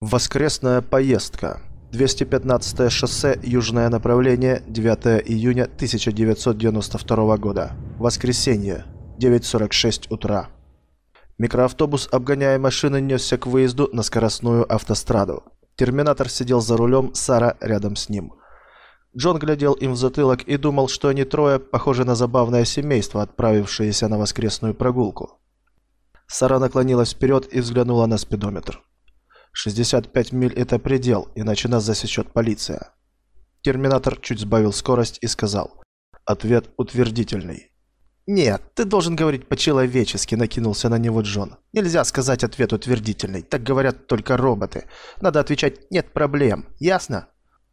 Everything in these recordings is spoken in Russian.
Воскресная поездка. 215 шоссе, южное направление, 9 июня 1992 года. Воскресенье, 9.46 утра. Микроавтобус, обгоняя машины, несся к выезду на скоростную автостраду. Терминатор сидел за рулем, Сара рядом с ним. Джон глядел им в затылок и думал, что они трое похожи на забавное семейство, отправившееся на воскресную прогулку. Сара наклонилась вперед и взглянула на спидометр. 65 миль – это предел, иначе нас засечет полиция. Терминатор чуть сбавил скорость и сказал. Ответ утвердительный. «Нет, ты должен говорить по-человечески», – накинулся на него Джон. «Нельзя сказать ответ утвердительный, так говорят только роботы. Надо отвечать «нет проблем», ясно?»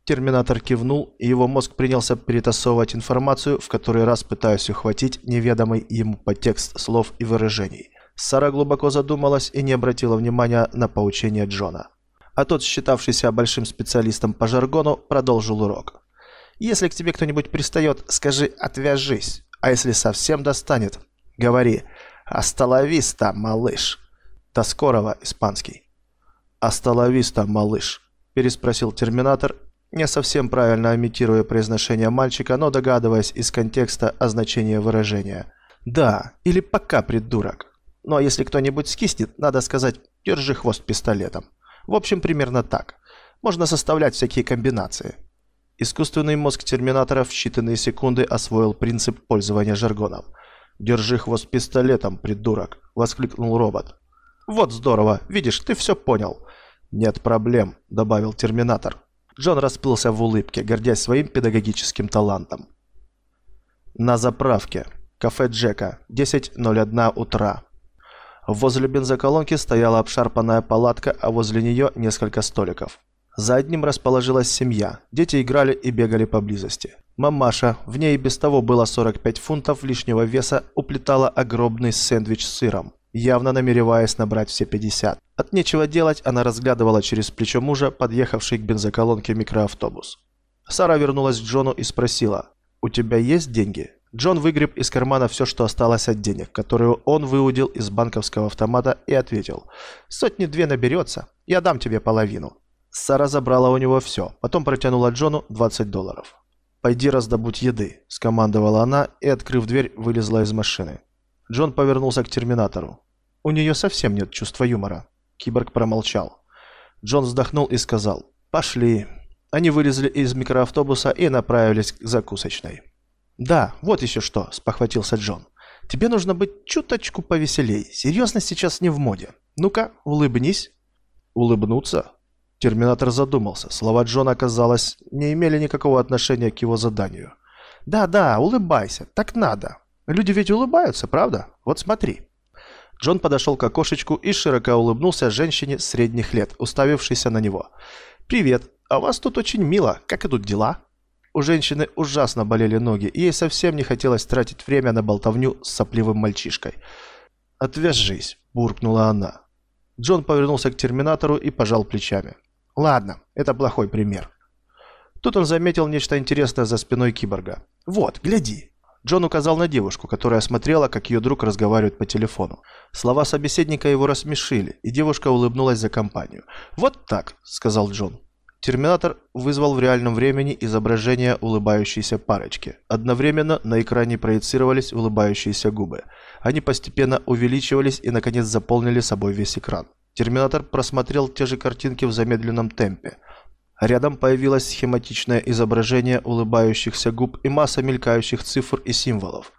Терминатор кивнул, и его мозг принялся перетасовывать информацию, в который раз пытаясь ухватить неведомый ему подтекст слов и выражений. Сара глубоко задумалась и не обратила внимания на поучение Джона. А тот, считавшийся большим специалистом по жаргону, продолжил урок. «Если к тебе кто-нибудь пристает, скажи «отвяжись», а если совсем достанет, говори «асталависта, малыш». До скорого, испанский. «Асталависта, малыш», переспросил терминатор, не совсем правильно имитируя произношение мальчика, но догадываясь из контекста о значении выражения. «Да, или пока, придурок». А если кто-нибудь скиснет, надо сказать «держи хвост пистолетом». В общем, примерно так. Можно составлять всякие комбинации. Искусственный мозг Терминатора в считанные секунды освоил принцип пользования жаргоном. «Держи хвост пистолетом, придурок!» – воскликнул робот. «Вот здорово! Видишь, ты все понял!» «Нет проблем», – добавил Терминатор. Джон расплылся в улыбке, гордясь своим педагогическим талантом. На заправке. Кафе Джека. 10.01 утра. Возле бензоколонки стояла обшарпанная палатка, а возле нее несколько столиков. За одним расположилась семья. Дети играли и бегали поблизости. Мамаша, в ней без того было 45 фунтов лишнего веса, уплетала огромный сэндвич с сыром, явно намереваясь набрать все 50. От нечего делать она разглядывала через плечо мужа, подъехавший к бензоколонке микроавтобус. Сара вернулась к Джону и спросила, «У тебя есть деньги?» Джон выгреб из кармана все, что осталось от денег, которые он выудил из банковского автомата и ответил. «Сотни-две наберется, я дам тебе половину». Сара забрала у него все, потом протянула Джону 20 долларов. «Пойди раздобудь еды», – скомандовала она и, открыв дверь, вылезла из машины. Джон повернулся к терминатору. «У нее совсем нет чувства юмора». Киборг промолчал. Джон вздохнул и сказал «Пошли». Они вылезли из микроавтобуса и направились к закусочной. «Да, вот еще что», – спохватился Джон. «Тебе нужно быть чуточку повеселей. Серьезность сейчас не в моде. Ну-ка, улыбнись». «Улыбнуться?» Терминатор задумался. Слова Джона, казалось, не имели никакого отношения к его заданию. «Да-да, улыбайся. Так надо. Люди ведь улыбаются, правда? Вот смотри». Джон подошел к окошечку и широко улыбнулся женщине средних лет, уставившейся на него. «Привет. А у вас тут очень мило. Как идут дела?» У женщины ужасно болели ноги, и ей совсем не хотелось тратить время на болтовню с сопливым мальчишкой. «Отвяжись», – буркнула она. Джон повернулся к терминатору и пожал плечами. «Ладно, это плохой пример». Тут он заметил нечто интересное за спиной киборга. «Вот, гляди». Джон указал на девушку, которая смотрела, как ее друг разговаривает по телефону. Слова собеседника его рассмешили, и девушка улыбнулась за компанию. «Вот так», – сказал Джон. Терминатор вызвал в реальном времени изображение улыбающейся парочки. Одновременно на экране проецировались улыбающиеся губы. Они постепенно увеличивались и наконец заполнили собой весь экран. Терминатор просмотрел те же картинки в замедленном темпе. Рядом появилось схематичное изображение улыбающихся губ и масса мелькающих цифр и символов.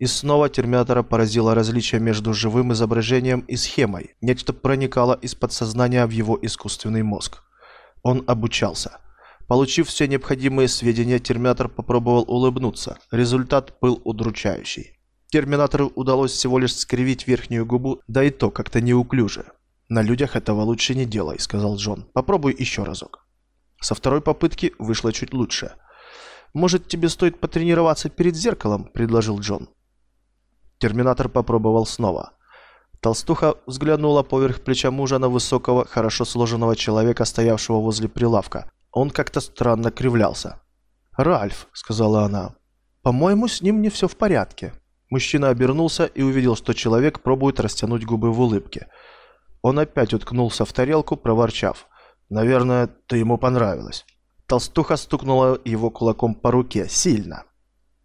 И снова Терминатора поразило различие между живым изображением и схемой. Нечто проникало из подсознания в его искусственный мозг. Он обучался. Получив все необходимые сведения, Терминатор попробовал улыбнуться. Результат был удручающий. Терминатору удалось всего лишь скривить верхнюю губу, да и то как-то неуклюже. «На людях этого лучше не делай», — сказал Джон. «Попробуй еще разок». Со второй попытки вышло чуть лучше. «Может, тебе стоит потренироваться перед зеркалом?» – предложил Джон. Терминатор попробовал снова. Толстуха взглянула поверх плеча мужа на высокого, хорошо сложенного человека, стоявшего возле прилавка. Он как-то странно кривлялся. «Ральф», — сказала она, — «по-моему, с ним не все в порядке». Мужчина обернулся и увидел, что человек пробует растянуть губы в улыбке. Он опять уткнулся в тарелку, проворчав. Наверное, ты ему понравилась. Толстуха стукнула его кулаком по руке, сильно.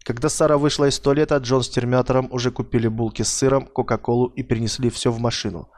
Когда Сара вышла из туалета, Джон с терминатором уже купили булки с сыром, кока-колу и принесли все в машину.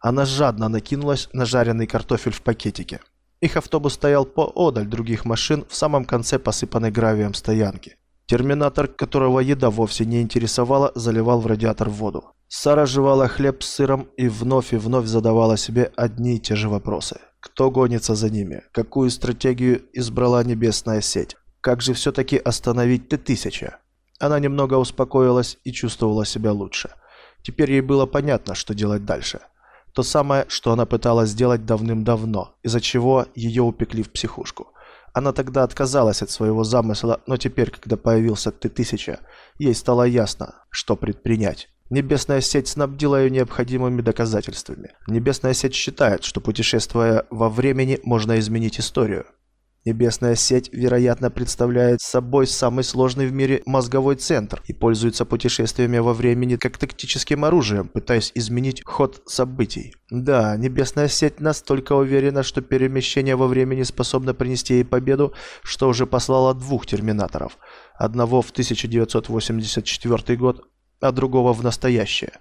Она жадно накинулась на жареный картофель в пакетике. Их автобус стоял поодаль других машин в самом конце посыпанной гравием стоянки. Терминатор, которого еда вовсе не интересовала, заливал в радиатор воду. Сара жевала хлеб с сыром и вновь и вновь задавала себе одни и те же вопросы. Кто гонится за ними? Какую стратегию избрала небесная сеть? Как же все-таки остановить Т-1000? Она немного успокоилась и чувствовала себя лучше. Теперь ей было понятно, что делать дальше. То самое, что она пыталась сделать давным-давно, из-за чего ее упекли в психушку. Она тогда отказалась от своего замысла, но теперь, когда появился Т-1000, ей стало ясно, что предпринять. Небесная сеть снабдила ее необходимыми доказательствами. Небесная сеть считает, что путешествуя во времени, можно изменить историю. Небесная сеть, вероятно, представляет собой самый сложный в мире мозговой центр и пользуется путешествиями во времени как тактическим оружием, пытаясь изменить ход событий. Да, Небесная сеть настолько уверена, что перемещение во времени способно принести ей победу, что уже послала двух терминаторов. Одного в 1984 год, а другого в настоящее.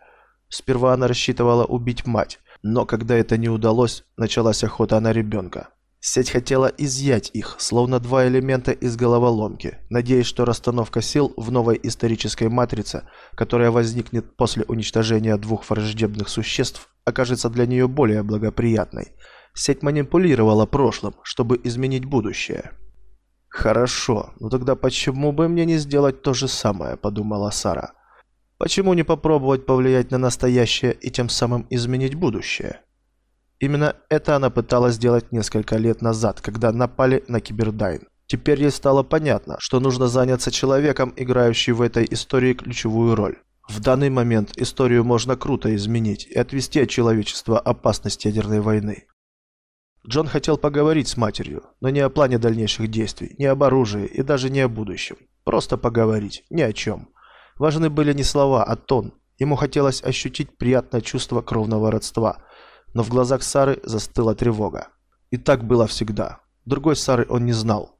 Сперва она рассчитывала убить мать, но когда это не удалось, началась охота на ребенка. Сеть хотела изъять их, словно два элемента из головоломки, надеясь, что расстановка сил в новой исторической матрице, которая возникнет после уничтожения двух враждебных существ, окажется для нее более благоприятной. Сеть манипулировала прошлым, чтобы изменить будущее. «Хорошо, но тогда почему бы мне не сделать то же самое?» – подумала Сара. «Почему не попробовать повлиять на настоящее и тем самым изменить будущее?» Именно это она пыталась сделать несколько лет назад, когда напали на Кибердайн. Теперь ей стало понятно, что нужно заняться человеком, играющим в этой истории ключевую роль. В данный момент историю можно круто изменить и отвести от человечества опасность ядерной войны. Джон хотел поговорить с матерью, но не о плане дальнейших действий, не об оружии и даже не о будущем. Просто поговорить, ни о чем. Важны были не слова, а тон. Ему хотелось ощутить приятное чувство кровного родства – но в глазах Сары застыла тревога. И так было всегда. Другой Сары он не знал.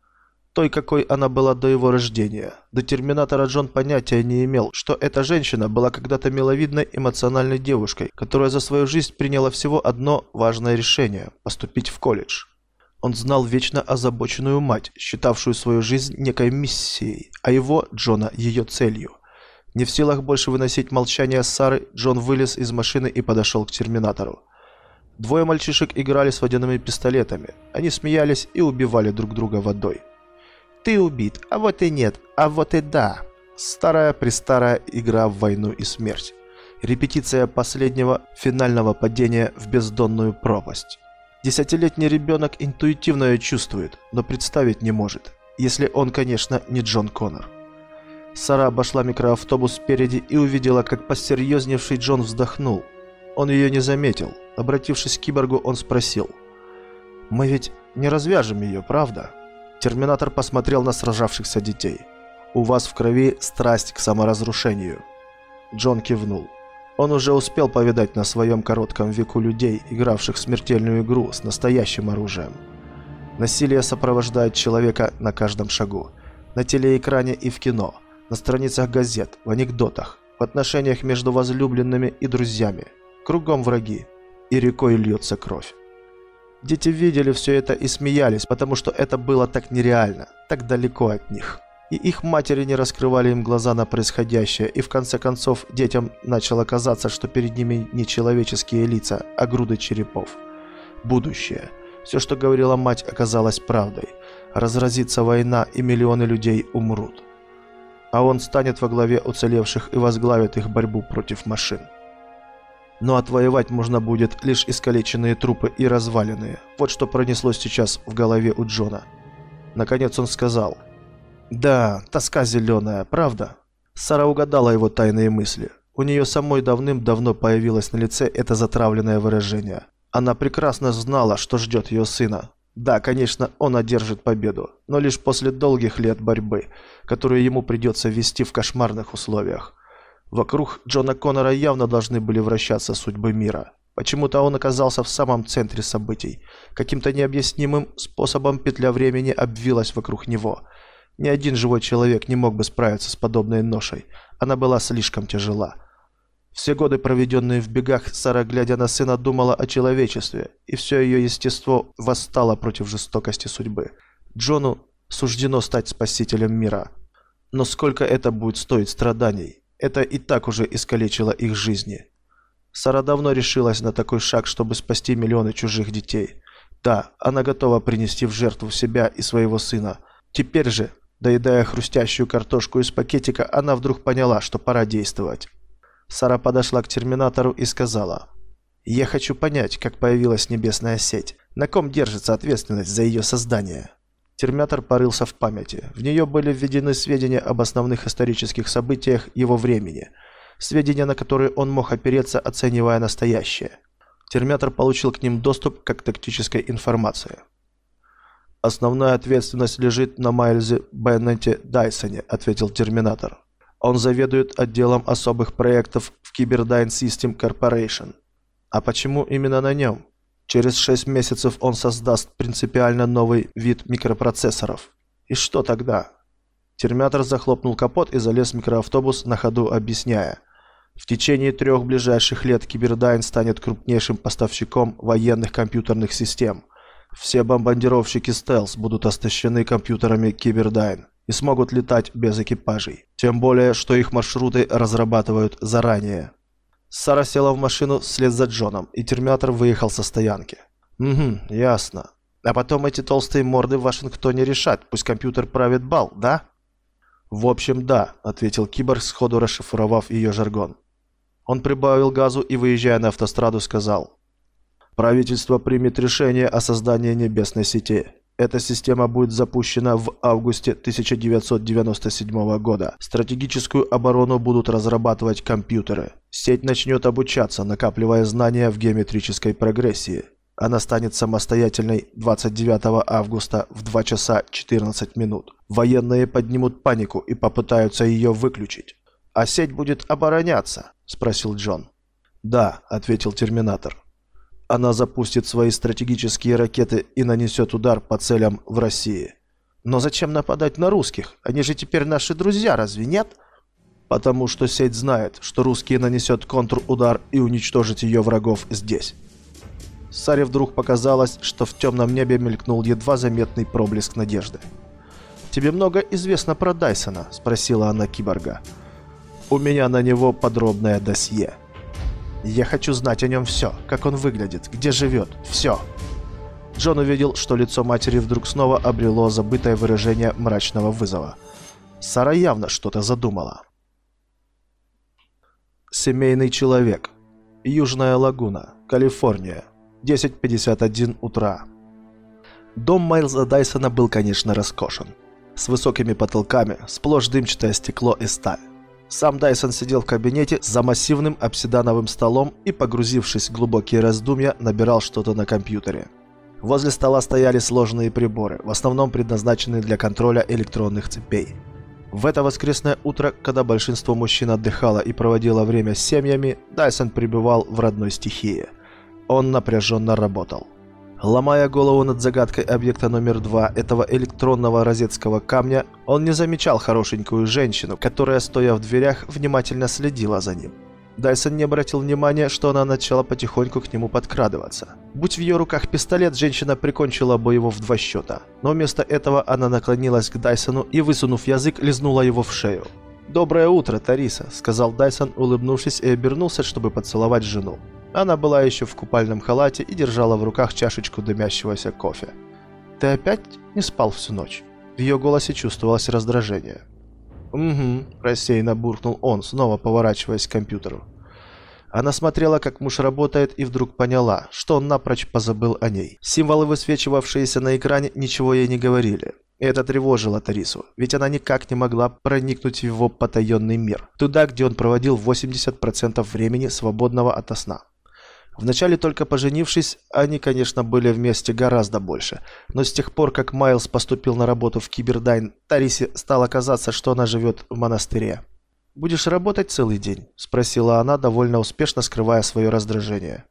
Той, какой она была до его рождения. До Терминатора Джон понятия не имел, что эта женщина была когда-то миловидной эмоциональной девушкой, которая за свою жизнь приняла всего одно важное решение – поступить в колледж. Он знал вечно озабоченную мать, считавшую свою жизнь некой миссией, а его, Джона, ее целью. Не в силах больше выносить молчание Сары, Джон вылез из машины и подошел к Терминатору. Двое мальчишек играли с водяными пистолетами. Они смеялись и убивали друг друга водой. «Ты убит, а вот и нет, а вот и да». Старая-престарая игра в войну и смерть. Репетиция последнего финального падения в бездонную пропасть. Десятилетний ребенок интуитивно ее чувствует, но представить не может, если он, конечно, не Джон Коннор. Сара обошла микроавтобус спереди и увидела, как посерьезневший Джон вздохнул. Он ее не заметил, Обратившись к киборгу, он спросил. «Мы ведь не развяжем ее, правда?» Терминатор посмотрел на сражавшихся детей. «У вас в крови страсть к саморазрушению». Джон кивнул. Он уже успел повидать на своем коротком веку людей, игравших в смертельную игру с настоящим оружием. Насилие сопровождает человека на каждом шагу. На телеэкране и в кино, на страницах газет, в анекдотах, в отношениях между возлюбленными и друзьями. Кругом враги, и рекой льется кровь. Дети видели все это и смеялись, потому что это было так нереально, так далеко от них. И их матери не раскрывали им глаза на происходящее, и в конце концов детям начало казаться, что перед ними не человеческие лица, а груды черепов. Будущее. Все, что говорила мать, оказалось правдой. Разразится война, и миллионы людей умрут. А он станет во главе уцелевших и возглавит их борьбу против машин. Но отвоевать можно будет лишь искалеченные трупы и разваленные. Вот что пронеслось сейчас в голове у Джона. Наконец он сказал. «Да, тоска зеленая, правда?» Сара угадала его тайные мысли. У нее самой давным-давно появилось на лице это затравленное выражение. Она прекрасно знала, что ждет ее сына. Да, конечно, он одержит победу, но лишь после долгих лет борьбы, которую ему придется вести в кошмарных условиях. Вокруг Джона Коннора явно должны были вращаться судьбы мира. Почему-то он оказался в самом центре событий. Каким-то необъяснимым способом петля времени обвилась вокруг него. Ни один живой человек не мог бы справиться с подобной ношей. Она была слишком тяжела. Все годы, проведенные в бегах, Сара, глядя на сына, думала о человечестве, и все ее естество восстало против жестокости судьбы. Джону суждено стать спасителем мира. Но сколько это будет стоить страданий? Это и так уже искалечило их жизни. Сара давно решилась на такой шаг, чтобы спасти миллионы чужих детей. Да, она готова принести в жертву себя и своего сына. Теперь же, доедая хрустящую картошку из пакетика, она вдруг поняла, что пора действовать. Сара подошла к терминатору и сказала, «Я хочу понять, как появилась небесная сеть. На ком держится ответственность за ее создание?» Терминатор порылся в памяти. В нее были введены сведения об основных исторических событиях его времени, сведения, на которые он мог опереться, оценивая настоящее. Терминатор получил к ним доступ как тактической информации. «Основная ответственность лежит на Майлзе Беннете Дайсоне», — ответил Терминатор. «Он заведует отделом особых проектов в Cyberdyne System Corporation». «А почему именно на нем?» Через 6 месяцев он создаст принципиально новый вид микропроцессоров. И что тогда? Терминатор захлопнул капот и залез в микроавтобус на ходу, объясняя. В течение трех ближайших лет Кибердайн станет крупнейшим поставщиком военных компьютерных систем. Все бомбардировщики стелс будут оснащены компьютерами Кибердайн и смогут летать без экипажей. Тем более, что их маршруты разрабатывают заранее. Сара села в машину вслед за Джоном, и терминатор выехал со стоянки. «Угу, ясно. А потом эти толстые морды в Вашингтоне решат, пусть компьютер правит бал, да?» «В общем, да», — ответил киборг, сходу расшифровав ее жаргон. Он прибавил газу и, выезжая на автостраду, сказал. «Правительство примет решение о создании небесной сети. Эта система будет запущена в августе 1997 года. Стратегическую оборону будут разрабатывать компьютеры. Сеть начнет обучаться, накапливая знания в геометрической прогрессии. Она станет самостоятельной 29 августа в 2 часа 14 минут. Военные поднимут панику и попытаются ее выключить. «А сеть будет обороняться?» – спросил Джон. «Да», – ответил Терминатор. Она запустит свои стратегические ракеты и нанесет удар по целям в России. Но зачем нападать на русских? Они же теперь наши друзья, разве нет? Потому что сеть знает, что русские нанесет контрудар и уничтожит ее врагов здесь. Саре вдруг показалось, что в темном небе мелькнул едва заметный проблеск надежды. «Тебе много известно про Дайсона?» – спросила она киборга. «У меня на него подробное досье». Я хочу знать о нем все, как он выглядит, где живет, все. Джон увидел, что лицо матери вдруг снова обрело забытое выражение мрачного вызова. Сара явно что-то задумала. Семейный человек. Южная лагуна, Калифорния. 10.51 утра. Дом Майлза Дайсона был, конечно, роскошен. С высокими потолками, сплошь дымчатое стекло и сталь. Сам Дайсон сидел в кабинете за массивным обсидановым столом и, погрузившись в глубокие раздумья, набирал что-то на компьютере. Возле стола стояли сложные приборы, в основном предназначенные для контроля электронных цепей. В это воскресное утро, когда большинство мужчин отдыхало и проводило время с семьями, Дайсон пребывал в родной стихии. Он напряженно работал. Ломая голову над загадкой объекта номер два этого электронного розетского камня, он не замечал хорошенькую женщину, которая, стоя в дверях, внимательно следила за ним. Дайсон не обратил внимания, что она начала потихоньку к нему подкрадываться. Будь в ее руках пистолет, женщина прикончила бы его в два счета. Но вместо этого она наклонилась к Дайсону и, высунув язык, лизнула его в шею. «Доброе утро, Тариса», — сказал Дайсон, улыбнувшись и обернулся, чтобы поцеловать жену. Она была еще в купальном халате и держала в руках чашечку дымящегося кофе. «Ты опять не спал всю ночь?» В ее голосе чувствовалось раздражение. «Угу», – рассеянно буркнул он, снова поворачиваясь к компьютеру. Она смотрела, как муж работает, и вдруг поняла, что он напрочь позабыл о ней. Символы, высвечивавшиеся на экране, ничего ей не говорили. И это тревожило Тарису, ведь она никак не могла проникнуть в его потаенный мир, туда, где он проводил 80% времени свободного от сна. Вначале только поженившись, они, конечно, были вместе гораздо больше. Но с тех пор, как Майлз поступил на работу в Кибердайн, Тарисе стало казаться, что она живет в монастыре. «Будешь работать целый день?» – спросила она, довольно успешно скрывая свое раздражение.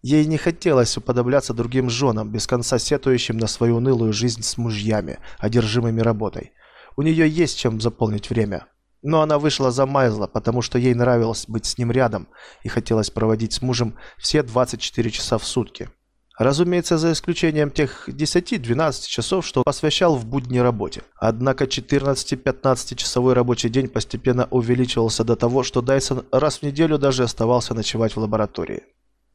Ей не хотелось уподобляться другим женам, без конца сетующим на свою унылую жизнь с мужьями, одержимыми работой. У нее есть чем заполнить время. Но она вышла за Майлза, потому что ей нравилось быть с ним рядом и хотелось проводить с мужем все 24 часа в сутки. Разумеется, за исключением тех 10-12 часов, что посвящал в будни работе. Однако 14-15 часовой рабочий день постепенно увеличивался до того, что Дайсон раз в неделю даже оставался ночевать в лаборатории.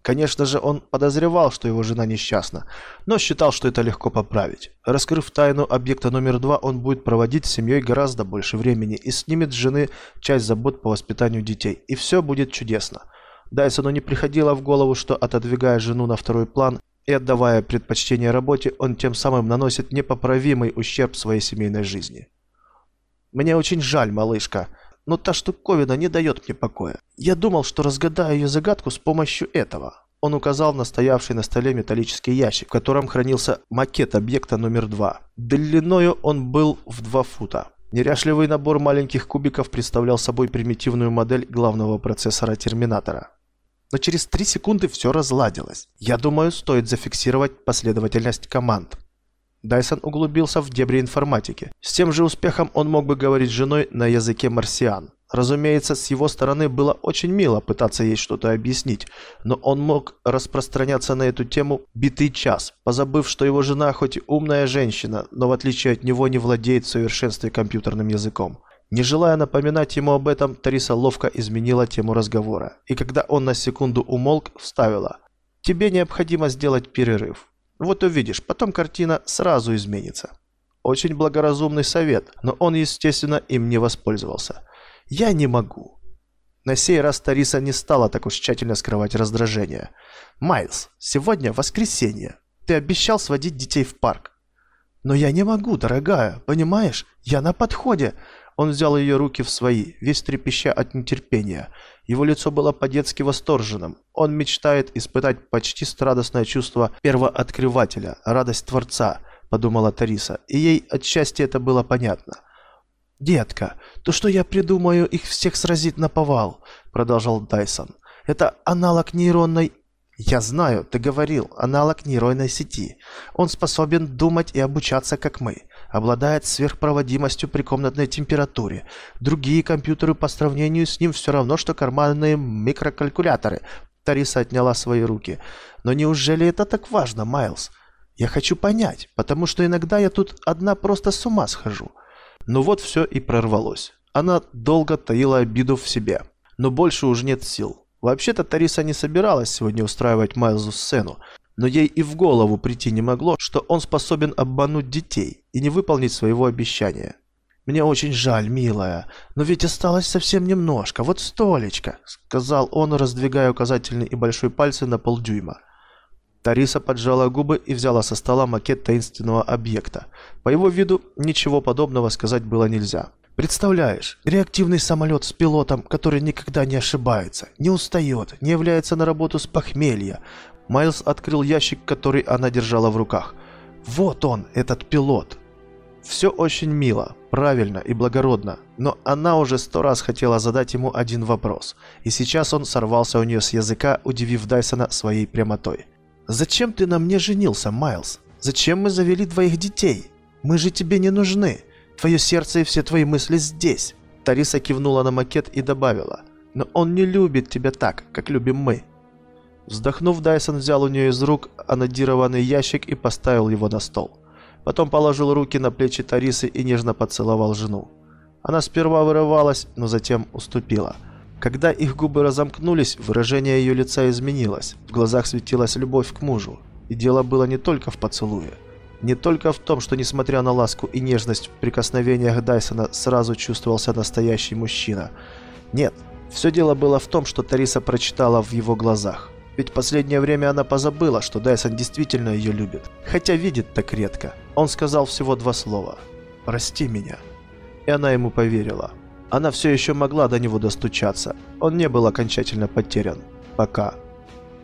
Конечно же, он подозревал, что его жена несчастна, но считал, что это легко поправить. Раскрыв тайну объекта номер два, он будет проводить с семьей гораздо больше времени и снимет с жены часть забот по воспитанию детей, и все будет чудесно. Дайсону не приходило в голову, что отодвигая жену на второй план и отдавая предпочтение работе, он тем самым наносит непоправимый ущерб своей семейной жизни. «Мне очень жаль, малышка», но та штуковина не дает мне покоя. Я думал, что разгадаю ее загадку с помощью этого. Он указал на стоявший на столе металлический ящик, в котором хранился макет объекта номер два. Длиною он был в 2 фута. Неряшливый набор маленьких кубиков представлял собой примитивную модель главного процессора Терминатора. Но через 3 секунды все разладилось. Я думаю, стоит зафиксировать последовательность команд. Дайсон углубился в дебри информатики. С тем же успехом он мог бы говорить с женой на языке марсиан. Разумеется, с его стороны было очень мило пытаться ей что-то объяснить, но он мог распространяться на эту тему битый час, позабыв, что его жена хоть и умная женщина, но в отличие от него не владеет в совершенстве компьютерным языком. Не желая напоминать ему об этом, Тариса ловко изменила тему разговора, и когда он на секунду умолк, вставила «Тебе необходимо сделать перерыв. Вот увидишь, потом картина сразу изменится. Очень благоразумный совет, но он, естественно, им не воспользовался. Я не могу. На сей раз Тариса не стала так уж тщательно скрывать раздражение. «Майлз, сегодня воскресенье. Ты обещал сводить детей в парк». «Но я не могу, дорогая, понимаешь? Я на подходе. Он взял ее руки в свои, весь трепеща от нетерпения. Его лицо было по-детски восторженным. Он мечтает испытать почти радостное чувство первооткрывателя, радость Творца, подумала Тариса, и ей от счастья это было понятно. «Детка, то, что я придумаю, их всех сразит на повал», — продолжал Дайсон. «Это аналог нейронной «Я знаю, ты говорил, аналог нейронной сети. Он способен думать и обучаться, как мы. Обладает сверхпроводимостью при комнатной температуре. Другие компьютеры по сравнению с ним все равно, что карманные микрокалькуляторы». Тариса отняла свои руки. «Но неужели это так важно, Майлз? Я хочу понять, потому что иногда я тут одна просто с ума схожу». Ну вот все и прорвалось. Она долго таила обиду в себе. Но больше уже нет сил. Вообще-то Тариса не собиралась сегодня устраивать Майлзу сцену, но ей и в голову прийти не могло, что он способен обмануть детей и не выполнить своего обещания. «Мне очень жаль, милая, но ведь осталось совсем немножко, вот столечко», сказал он, раздвигая указательный и большой пальцы на полдюйма. Тариса поджала губы и взяла со стола макет таинственного объекта. По его виду ничего подобного сказать было нельзя. Представляешь, реактивный самолет с пилотом, который никогда не ошибается, не устает, не является на работу с похмелья. Майлз открыл ящик, который она держала в руках. Вот он, этот пилот. Все очень мило, правильно и благородно, но она уже сто раз хотела задать ему один вопрос, и сейчас он сорвался у нее с языка, удивив Дайсона своей прямотой. «Зачем ты на мне женился, Майлз? Зачем мы завели двоих детей? Мы же тебе не нужны!» Твое сердце и все твои мысли здесь. Тариса кивнула на макет и добавила. Но он не любит тебя так, как любим мы. Вздохнув, Дайсон взял у нее из рук анодированный ящик и поставил его на стол. Потом положил руки на плечи Тарисы и нежно поцеловал жену. Она сперва вырывалась, но затем уступила. Когда их губы разомкнулись, выражение ее лица изменилось. В глазах светилась любовь к мужу. И дело было не только в поцелуе. Не только в том, что несмотря на ласку и нежность в прикосновениях Дайсона сразу чувствовался настоящий мужчина. Нет, все дело было в том, что Тариса прочитала в его глазах. Ведь последнее время она позабыла, что Дайсон действительно ее любит. Хотя видит так редко. Он сказал всего два слова. «Прости меня». И она ему поверила. Она все еще могла до него достучаться. Он не был окончательно потерян. Пока.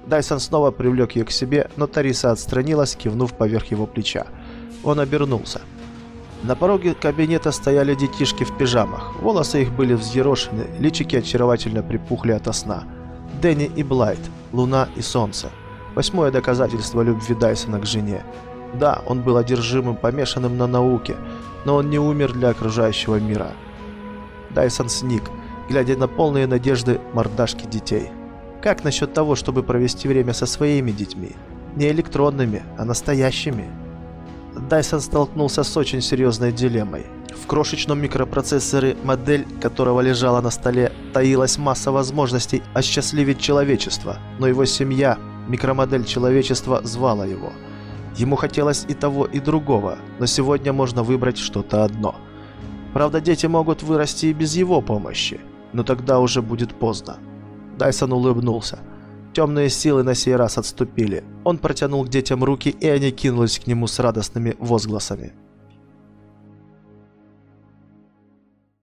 Дайсон снова привлек ее к себе, но Тариса отстранилась, кивнув поверх его плеча. Он обернулся. На пороге кабинета стояли детишки в пижамах. Волосы их были взъерошены, личики очаровательно припухли ото сна. Дэнни и Блайт, Луна и Солнце. Восьмое доказательство любви Дайсона к жене. Да, он был одержимым, помешанным на науке, но он не умер для окружающего мира. Дайсон сник, глядя на полные надежды мордашки детей. Как насчет того, чтобы провести время со своими детьми? Не электронными, а настоящими. Дайсон столкнулся с очень серьезной дилеммой. В крошечном микропроцессоре, модель которого лежала на столе, таилась масса возможностей осчастливить человечество, но его семья, микромодель человечества, звала его. Ему хотелось и того, и другого, но сегодня можно выбрать что-то одно. Правда, дети могут вырасти и без его помощи, но тогда уже будет поздно. Дайсон улыбнулся. Темные силы на сей раз отступили. Он протянул к детям руки, и они кинулись к нему с радостными возгласами.